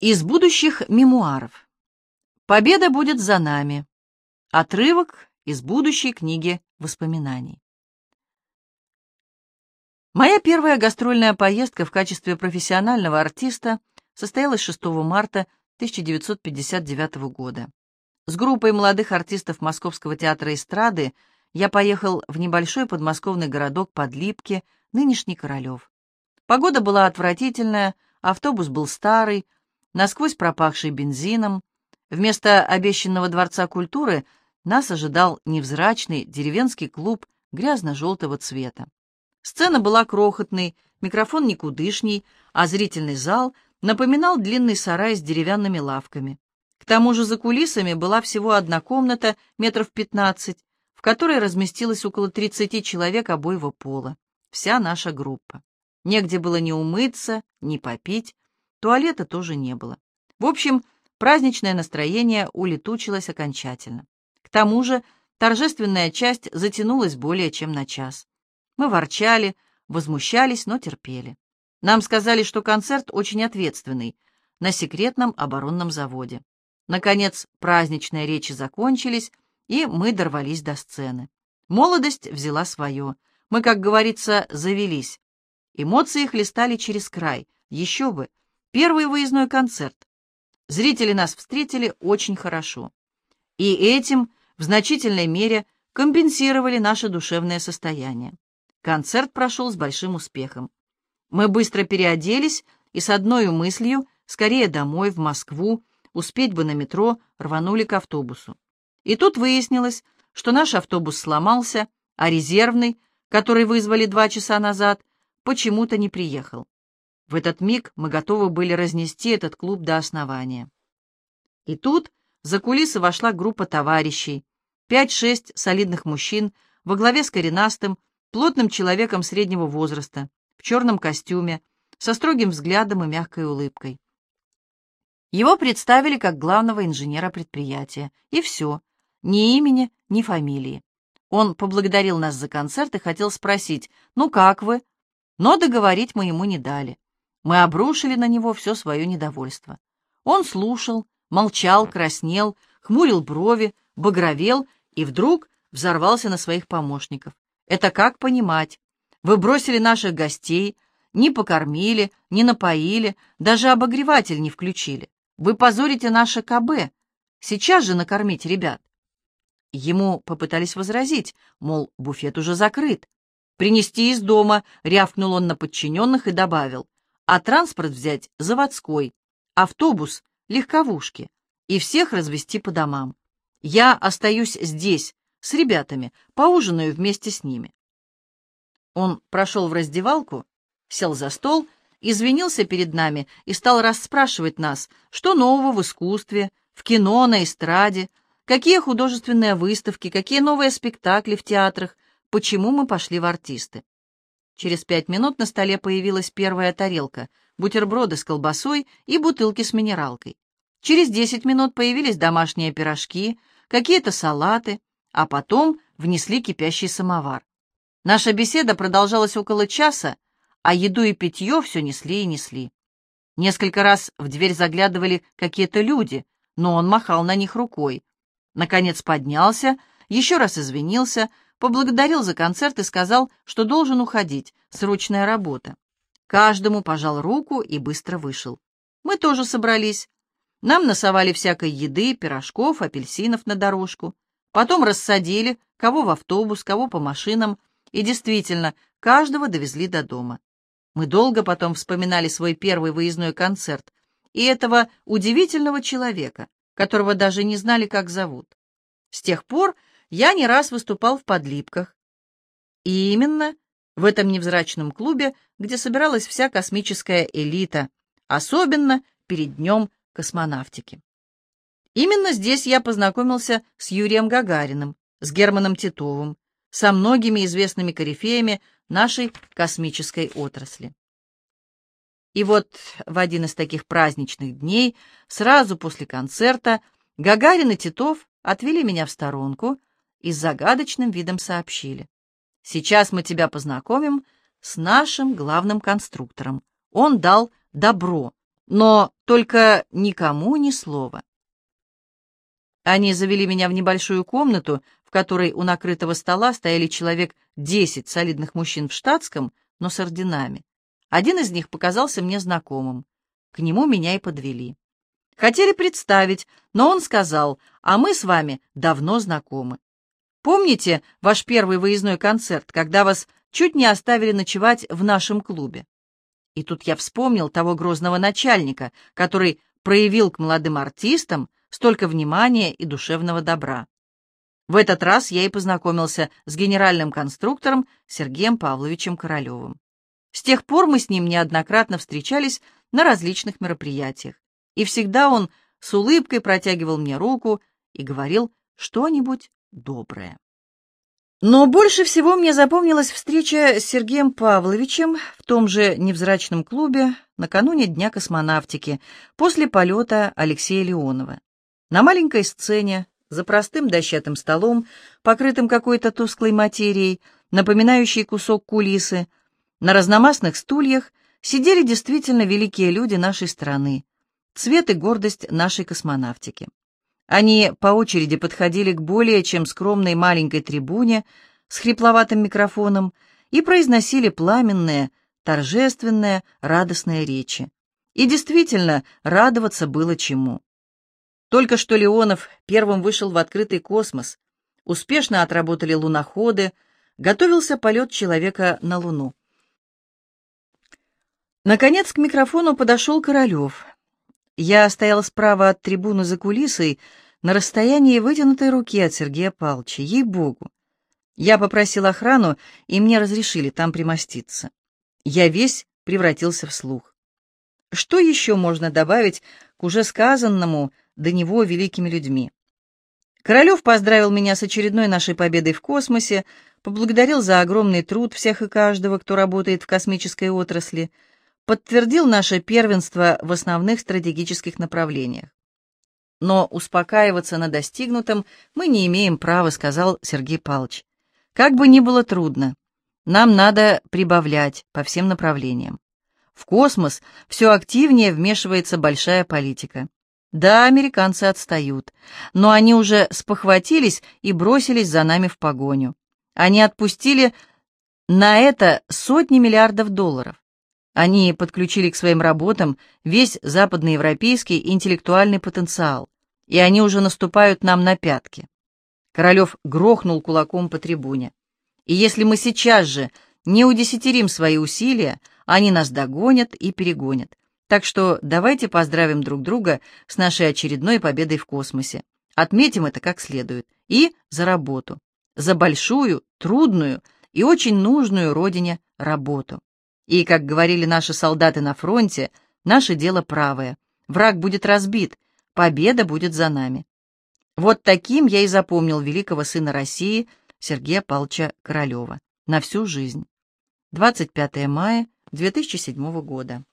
Из будущих мемуаров. Победа будет за нами. Отрывок из будущей книги воспоминаний. Моя первая гастрольная поездка в качестве профессионального артиста состоялась 6 марта 1959 года. С группой молодых артистов Московского театра эстрады я поехал в небольшой подмосковный городок Подлипки, нынешний Королев. Погода была отвратительная, автобус был старый, насквозь пропахший бензином. Вместо обещанного Дворца культуры нас ожидал невзрачный деревенский клуб грязно-желтого цвета. Сцена была крохотной, микрофон никудышний, а зрительный зал напоминал длинный сарай с деревянными лавками. К тому же за кулисами была всего одна комната, метров пятнадцать, в которой разместилось около тридцати человек обоего пола. Вся наша группа. Негде было ни умыться, ни попить, Туалета тоже не было. В общем, праздничное настроение улетучилось окончательно. К тому же торжественная часть затянулась более чем на час. Мы ворчали, возмущались, но терпели. Нам сказали, что концерт очень ответственный, на секретном оборонном заводе. Наконец, праздничные речи закончились, и мы дорвались до сцены. Молодость взяла свое. Мы, как говорится, завелись. Эмоции хлестали через край. Еще бы, Первый выездной концерт. Зрители нас встретили очень хорошо. И этим в значительной мере компенсировали наше душевное состояние. Концерт прошел с большим успехом. Мы быстро переоделись и с одной мыслью, скорее домой, в Москву, успеть бы на метро, рванули к автобусу. И тут выяснилось, что наш автобус сломался, а резервный, который вызвали два часа назад, почему-то не приехал. В этот миг мы готовы были разнести этот клуб до основания. И тут за кулисы вошла группа товарищей, пять-шесть солидных мужчин во главе с коренастым, плотным человеком среднего возраста, в черном костюме, со строгим взглядом и мягкой улыбкой. Его представили как главного инженера предприятия. И все. Ни имени, ни фамилии. Он поблагодарил нас за концерт и хотел спросить, ну как вы? Но договорить мы ему не дали. Мы обрушили на него все свое недовольство. Он слушал, молчал, краснел, хмурил брови, багровел и вдруг взорвался на своих помощников. Это как понимать? Вы бросили наших гостей, не покормили, не напоили, даже обогреватель не включили. Вы позорите наше КБ. Сейчас же накормить ребят. Ему попытались возразить, мол, буфет уже закрыт. «Принести из дома», — рявкнул он на подчиненных и добавил а транспорт взять заводской, автобус, легковушки, и всех развести по домам. Я остаюсь здесь, с ребятами, поужинаю вместе с ними. Он прошел в раздевалку, сел за стол, извинился перед нами и стал расспрашивать нас, что нового в искусстве, в кино, на эстраде, какие художественные выставки, какие новые спектакли в театрах, почему мы пошли в артисты. Через пять минут на столе появилась первая тарелка, бутерброды с колбасой и бутылки с минералкой. Через десять минут появились домашние пирожки, какие-то салаты, а потом внесли кипящий самовар. Наша беседа продолжалась около часа, а еду и питье все несли и несли. Несколько раз в дверь заглядывали какие-то люди, но он махал на них рукой. Наконец поднялся, еще раз извинился, поблагодарил за концерт и сказал, что должен уходить, срочная работа. Каждому пожал руку и быстро вышел. Мы тоже собрались. Нам насовали всякой еды, пирожков, апельсинов на дорожку. Потом рассадили, кого в автобус, кого по машинам, и действительно, каждого довезли до дома. Мы долго потом вспоминали свой первый выездной концерт и этого удивительного человека, которого даже не знали, как зовут. С тех пор я не раз выступал в подлипках. И именно в этом невзрачном клубе, где собиралась вся космическая элита, особенно перед днем космонавтики. Именно здесь я познакомился с Юрием Гагариным, с Германом Титовым, со многими известными корифеями нашей космической отрасли. И вот в один из таких праздничных дней, сразу после концерта, Гагарин и Титов отвели меня в сторонку и с загадочным видом сообщили. «Сейчас мы тебя познакомим с нашим главным конструктором. Он дал добро, Но только никому ни слова. Они завели меня в небольшую комнату, в которой у накрытого стола стояли человек десять солидных мужчин в штатском, но с орденами. Один из них показался мне знакомым. К нему меня и подвели. Хотели представить, но он сказал, а мы с вами давно знакомы. Помните ваш первый выездной концерт, когда вас чуть не оставили ночевать в нашем клубе? И тут я вспомнил того грозного начальника, который проявил к молодым артистам столько внимания и душевного добра. В этот раз я и познакомился с генеральным конструктором Сергеем Павловичем Королевым. С тех пор мы с ним неоднократно встречались на различных мероприятиях, и всегда он с улыбкой протягивал мне руку и говорил что-нибудь доброе. Но больше всего мне запомнилась встреча с Сергеем Павловичем в том же невзрачном клубе накануне Дня космонавтики после полета Алексея Леонова. На маленькой сцене, за простым дощатым столом, покрытым какой-то тусклой материей, напоминающей кусок кулисы, на разномастных стульях сидели действительно великие люди нашей страны, цвет и гордость нашей космонавтики. Они по очереди подходили к более чем скромной маленькой трибуне с хрипловатым микрофоном и произносили пламенные, торжественные, радостные речи. И действительно, радоваться было чему. Только что Леонов первым вышел в открытый космос, успешно отработали луноходы, готовился полет человека на Луну. Наконец к микрофону подошел Королев. Я стоял справа от трибуны за кулисой, на расстоянии вытянутой руки от Сергея Павловича, ей-богу. Я попросил охрану, и мне разрешили там примоститься. Я весь превратился в слух. Что еще можно добавить к уже сказанному до него великими людьми. Королев поздравил меня с очередной нашей победой в космосе, поблагодарил за огромный труд всех и каждого, кто работает в космической отрасли, подтвердил наше первенство в основных стратегических направлениях. Но успокаиваться на достигнутом мы не имеем права, сказал Сергей Павлович. Как бы ни было трудно, нам надо прибавлять по всем направлениям. В космос все активнее вмешивается большая политика. Да, американцы отстают, но они уже спохватились и бросились за нами в погоню. Они отпустили на это сотни миллиардов долларов. Они подключили к своим работам весь западноевропейский интеллектуальный потенциал, и они уже наступают нам на пятки. Королев грохнул кулаком по трибуне. И если мы сейчас же не удесятерим свои усилия, они нас догонят и перегонят. Так что давайте поздравим друг друга с нашей очередной победой в космосе. Отметим это как следует. И за работу. За большую, трудную и очень нужную Родине работу. И, как говорили наши солдаты на фронте, наше дело правое. Враг будет разбит, победа будет за нами. Вот таким я и запомнил великого сына России Сергея Павловича Королева на всю жизнь. 25 мая 2007 года.